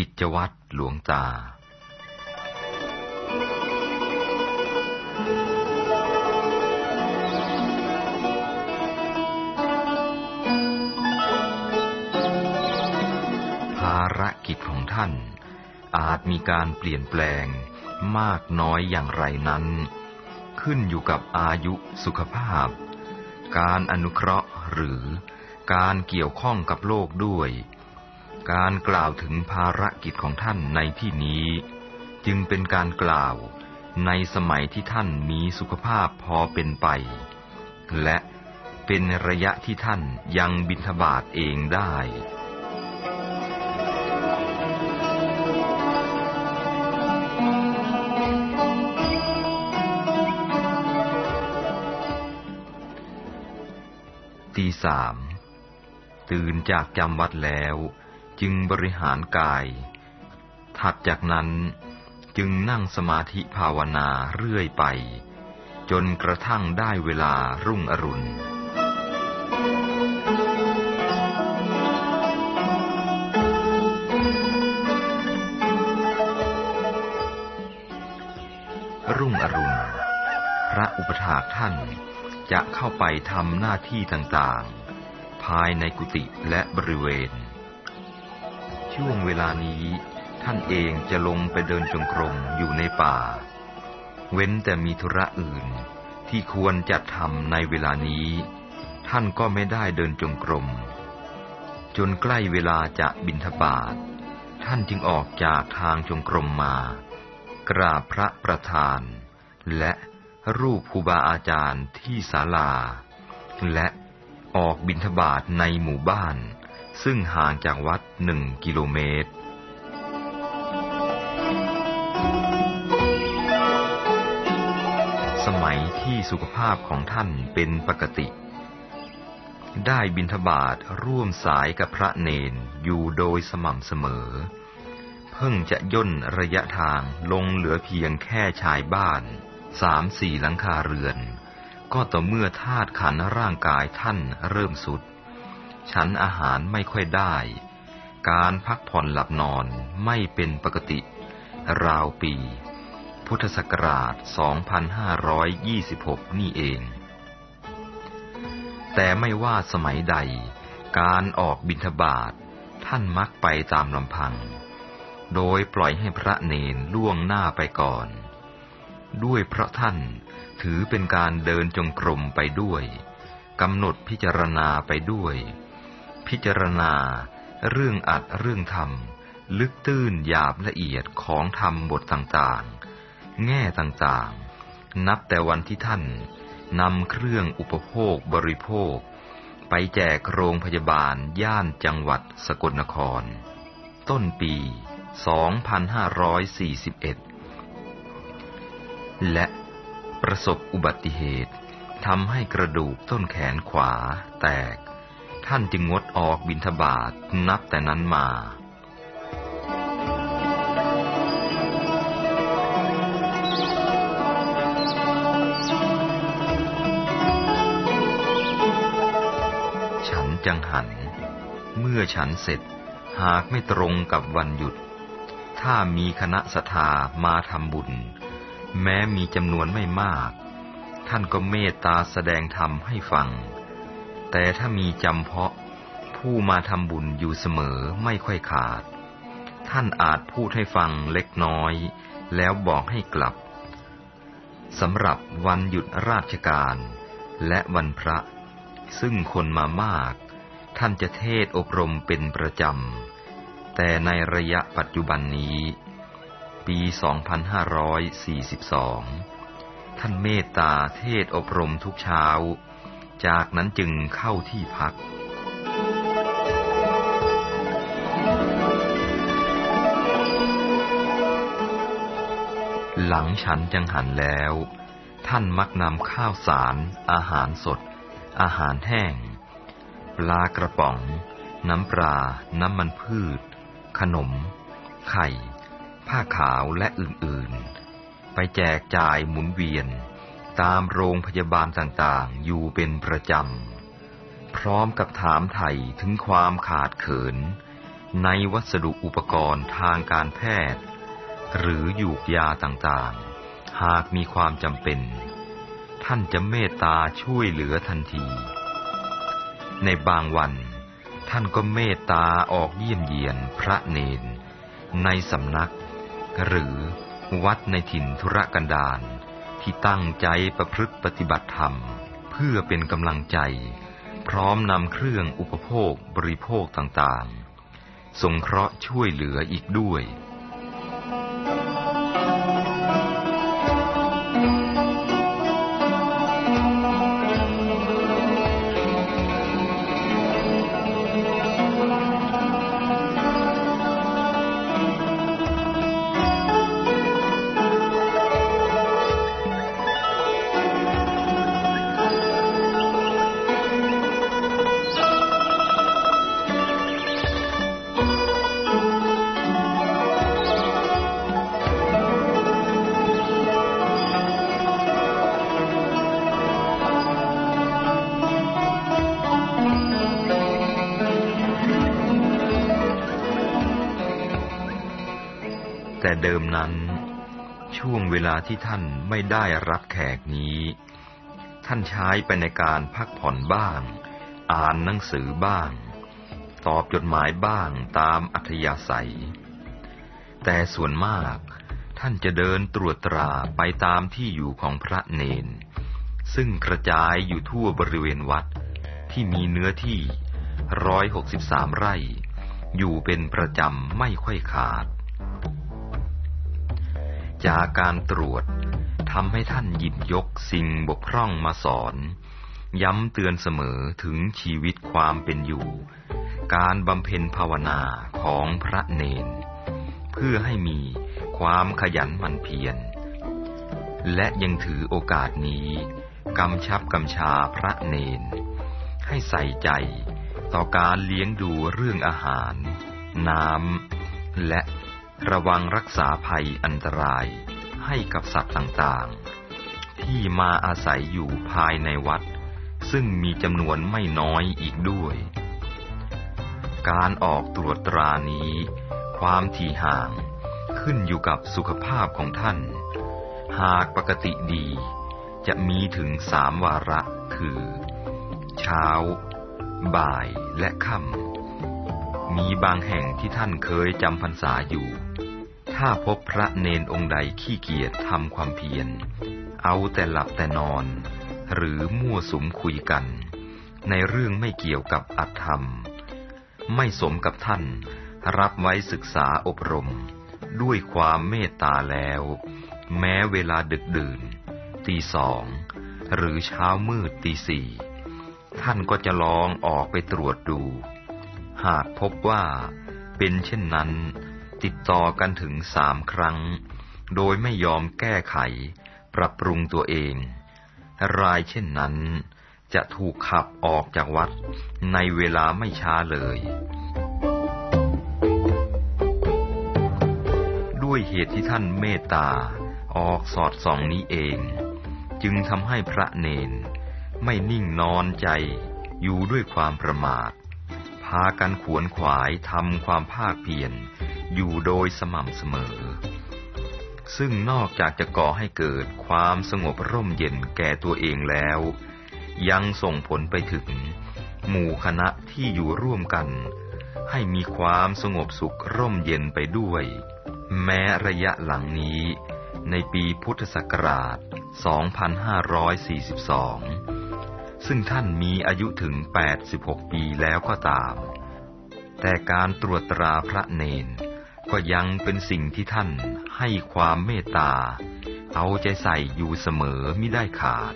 กิจวัตรหลวงตา ภารกิจของท่าน อาจมีการเปลี่ยนแปลงมากน้อยอย่างไรนั้น ขึ้นอยู่กับอายุสุขภาพ การอนุเคราะห์หรือการเกี่ยวข้องกับโลกด้วย การกล่าวถึงภารกิจของท่านในที่นี้ จึงเป็นการกล่าวในสมัยที่ท่านมีสุขภาพพอเป็นไป และเป็นระยะที่ท่านยังบินทบาทเองได้ ตีสามตื่นจากจำวัดแล้ว จึงบริหารกาย ถัดจากนั้นจึงนั่งสมาธิภาวนาเรื่อยไป จนกระทั่งได้เวลารุ่งอรุณรุ่งอรุณ พระอุปถากท่านจะเข้าไปทำหน้าที่ต่างๆ ภายในกุฏิและบริเวณ ช่วงเวลานี้ ท่านเองจะลงไปเดินจงกรมอยู่ในป่า เว้นแต่มีธุระอื่นที่ควรจะทำในเวลานี้ ท่านก็ไม่ได้เดินจงกรม จนใกล้เวลาจะบินทบาทท่านจึงออกจากทางจงกรมมา กราบพระประธาน และรูปครูบาอาจารย์ที่ศาลา และออกบินทบาทในหมู่บ้าน ซึ่งห่างจากวัดหนึ่งกิโลเมตร สมัยที่สุขภาพของท่านเป็นปกติ ได้บินทบาทร่วมสายกับพระเนนอยู่โดยสม่ำเสมอ เพิ่งจะย่นระยะทางลงเหลือเพียงแค่ชายบ้านสามสี่หลังคาเรือน ก็ต่อเมื่อธาตุขันร่างกายท่านเริ่มสุด ฉันอาหารไม่ค่อยได้ การพักผ่อนหลับนอนไม่เป็นปกติ ราวปี พุทธศักราช 2526 นี่เอง แต่ไม่ว่าสมัยใด การออกบิณฑบาตท่านมักไปตามลำพัง โดยปล่อยให้พระเนนล่วงหน้าไปก่อน ด้วยเพราะท่านถือเป็นการเดินจงกรมไปด้วย กำหนดพิจารณาไปด้วย พิจารณา เรื่องอัดเรื่องธรรม ลึกตื้นหยาบละเอียดของธรรมบทต่างๆ แง่ต่างๆ นับแต่วันที่ท่านนำเครื่องอุปโภคบริโภค ไปแจกโรงพยาบาลย่านจังหวัดสกลนคร ต้นปี 2541 และประสบอุบัติเหตุทำให้กระดูกต้นแขนขวาแตก ท่านจึงงดออกบินทบาทนับแต่นั้นมา ฉันจังหัน เมื่อฉันเสร็จหากไม่ตรงกับวันหยุด ถ้ามีคณะสทามาทำบุญ แม้มีจำนวนไม่มาก ท่านก็เมตตาแสดงธรรมให้ฟัง แต่ถ้ามีจำเพาะ ผู้มาทำบุญอยู่เสมอไม่ค่อยขาด ท่านอาจพูดให้ฟังเล็กน้อย แล้วบอกให้กลับสำหรับวันหยุดราชการ และวันพระ ซึ่งคนมามาก ท่านจะเทศอบรมเป็นประจำ แต่ในระยะปัจจุบันนี้ ปี 2542 ท่านเมตตาเทศอบรมทุกเช้า จากนั้นจึงเข้าที่พัก หลังฉันจังหันแล้ว ท่านมักนำข้าวสาร อาหารสด อาหารแห้ง ปลากระป๋อง น้ำปลา น้ำมันพืช ขนม ไข่ ผ้าขาวและอื่นๆ ไปแจกจ่ายหมุนเวียน ตามโรงพยาบาลต่างๆ อยู่เป็นประจำ พร้อมกับถามไถ่ถึงความขาดเขิน ในวัสดุอุปกรณ์ทางการแพทย์ หรือยูกยาต่างๆ หากมีความจำเป็น ท่านจะเมตตาช่วยเหลือทันที ในบางวัน ท่านก็เมตตาออกเยี่ยมเยียนพระเนน ในสำนัก หรือวัดในถิ่นธุรกันดาร ที่ตั้งใจประพฤติปฏิบัติธรรม เพื่อเป็นกำลังใจ พร้อมนำเครื่องอุปโภคบริโภคต่างๆ สงเคราะห์ช่วยเหลืออีกด้วย เดิมนั้น ช่วงเวลาที่ท่านไม่ได้รับแขกนี้ ท่านใช้ไปในการพักผ่อนบ้าง อ่านหนังสือบ้าง ตอบจดหมายบ้างตามอัธยาศัย แต่ส่วนมากท่านจะเดินตรวจตราไปตามที่อยู่ของพระเนน ซึ่งกระจายอยู่ทั่วบริเวณวัดที่มีเนื้อที่ร้อยหกสิบสามไร่ อยู่เป็นประจำไม่ค่อยขาด จากการตรวจทำให้ท่านหยิบยกสิ่งบกพร่องมาสอน ย้ำเตือนเสมอถึงชีวิตความเป็นอยู่ การบำเพ็ญภาวนาของพระเนน เพื่อให้มีความขยันหมั่นเพียร และยังถือโอกาสนี้กำชับกำชาพระเนน ให้ใส่ใจต่อการเลี้ยงดูเรื่องอาหาร น้ำและ ระวังรักษาภัยอันตรายให้กับสัตว์ต่างๆ ที่มาอาศัยอยู่ภายในวัด ซึ่งมีจำนวนไม่น้อยอีกด้วย การออกตรวจตรานี้ ความถี่ห่างขึ้นอยู่กับสุขภาพของท่าน หากปกติดีจะมีถึงสามวาระคือ เช้า บ่ายและค่ำ มีบางแห่งที่ท่านเคยจำพรรษาอยู่ ถ้าพบพระเนนองค์ใดขี้เกียจทำความเพียร เอาแต่หลับแต่นอน หรือมั่วสุมคุยกัน ในเรื่องไม่เกี่ยวกับอัตธรรม ไม่สมกับท่าน รับไว้ศึกษาอบรม ด้วยความเมตตาแล้ว แม้เวลาดึกดื่น ตีสอง หรือเช้ามืดตีสี่ ท่านก็จะลองออกไปตรวจดู หากพบว่าเป็นเช่นนั้น ติดต่อกันถึงสามครั้ง โดยไม่ยอมแก้ไข ปรับปรุงตัวเอง รายเช่นนั้น จะถูกขับออกจากวัดในเวลาไม่ช้าเลย ด้วยเหตุที่ท่านเมตตาออกสอดส่องนี้เอง จึงทำให้พระเนนไม่นิ่งนอนใจอยู่ด้วยความประมาท พากันขวนขวายทำความภาคเพียรอยู่โดยสม่ำเสมอ ซึ่งนอกจากจะก่อให้เกิดความสงบร่มเย็นแก่ตัวเองแล้ว ยังส่งผลไปถึง หมู่คณะที่อยู่ร่วมกัน ให้มีความสงบสุขร่มเย็นไปด้วย แม้ระยะหลังนี้ ในปีพุทธศักราช 2542 ซึ่งท่านมีอายุถึง 86 ปีแล้วก็ตาม แต่การตรวจตราพระเนน ก็ยังเป็นสิ่งที่ท่านให้ความเมตตา เอาใจใส่อยู่เสมอมิได้ขาด